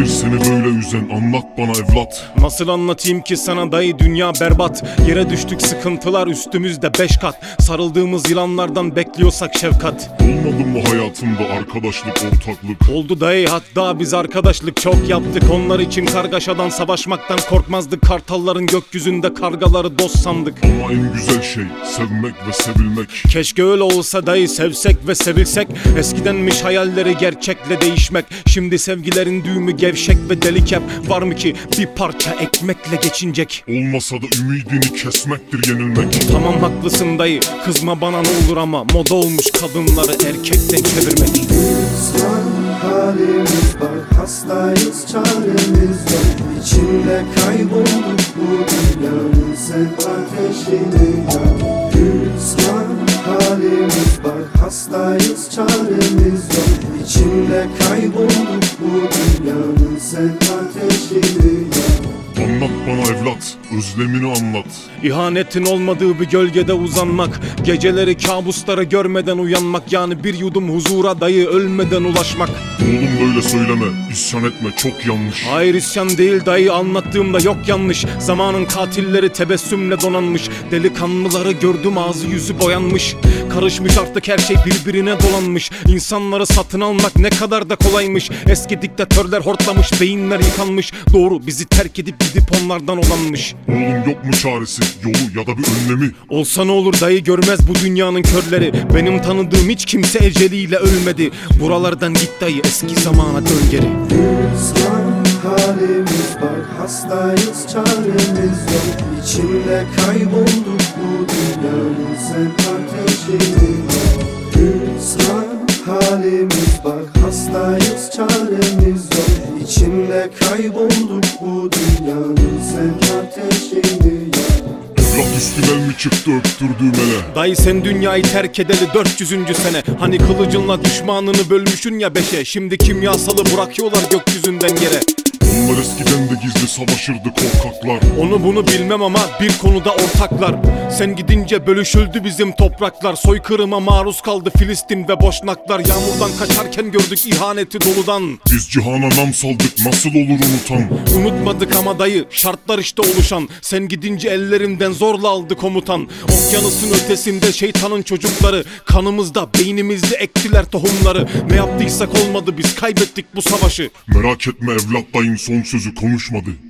Nedir seni böyle üzen anlat bana evlat. Nasıl anlatayım ki sana dayı dünya berbat. Yere düştük sıkıntılar üstümüzde beş kat. Sarıldığımız yılanlardan bekliyorsak şefkat. Olmadı mı hayatımda arkadaşlık ortaklık? Oldu dayı hatta biz arkadaşlık çok yaptık. Onlar için kargaşadan savaşmaktan korkmazdık. Kartalların gökyüzünde kargaları dost sandık. Ama en güzel şey sevmek ve sevilmek. Keşke öyle olsa dayı sevsek ve sevilsek. Eskidenmiş hayalleri gerçekle değişmek. Şimdi sevgilerin düğümü gevşek ve delik hep Var mı ki bir parça ekmekle geçinecek? Olmasa da ümidini kesmektir yenilmek. Tamam haklısın dayı. Kızma bana ne olur ama Moda olmuş kadınları erkekten çevirmek. Sen halimiz var hastayız çaremiz yok. İçinde kaybolduk bu dünyanın sen ateşini yak. Hüsran halimiz var hastayız çaremiz yok. İçinde kaybolduk bu dünyanın sen ateşini Anlat bana evlat özlemini anlat. İhanetin olmadığı bir gölgede uzanmak Geceleri kabusları görmeden uyanmak Yani bir yudum huzura dayı ölmeden ulaşmak. Oğlum böyle söyleme. İsyan etme çok yanlış. Hayır isyan değil dayı. Anlattığımda yok yanlış. Zamanın katilleri tebessümle donanmış. Delikanlıları gördüm ağzı yüzü boyanmış. Karışmış artık her şey birbirine dolanmış. İnsanları satın almak ne kadar da kolaymış. Eski diktatörler hortlamış beyinler yıkanmış. Doğru bizi terk edip gidip onlardan olanmış. Oğlum yok mu çaresi? Yolu ya da bir önlemi? Olsa ne olur dayı görmez bu dünyanın körleri. Benim tanıdığım hiç kimse eceliyle ölmedi. Buralardan git dayı eski zamana dön geri. Hüsran halimiz var hastayız çaremiz yok. İçinde kaybolduk bu dünyanın sen ateşini Hüsran halimiz var hastayız çaremiz yok. İçinde kaybolduk bu dünyanın sen ateşini yak Evlat üstüne mi çıktı öptürdüğüm ele Dayı sen dünyayı terk edeli 400. sene. Hani kılıcınla düşmanını bölmüşün ya beşe. Şimdi kimyasalı bırakıyorlar gökyüzünden yere Onlar eskiden de gizli savaşırdı korkaklar. Onu bunu bilmem ama bir konuda ortaklar. Sen gidince bölüşüldü bizim topraklar. Soykırıma maruz kaldı Filistin ve Boşnaklar. Yağmurdan kaçarken gördük ihaneti doludan. Biz cihana nam saldık nasıl olur unutan? Unutmadık ama dayı şartlar işte oluşan. Sen gidince ellerimden zorla aldı komutan. Okyanusun ötesinde şeytanın çocukları. Kanımızda beynimizde ektiler tohumları. Ne yaptıysak olmadı biz kaybettik bu savaşı. Merak etme evlat dayın son sözü konuşmadı முடியாது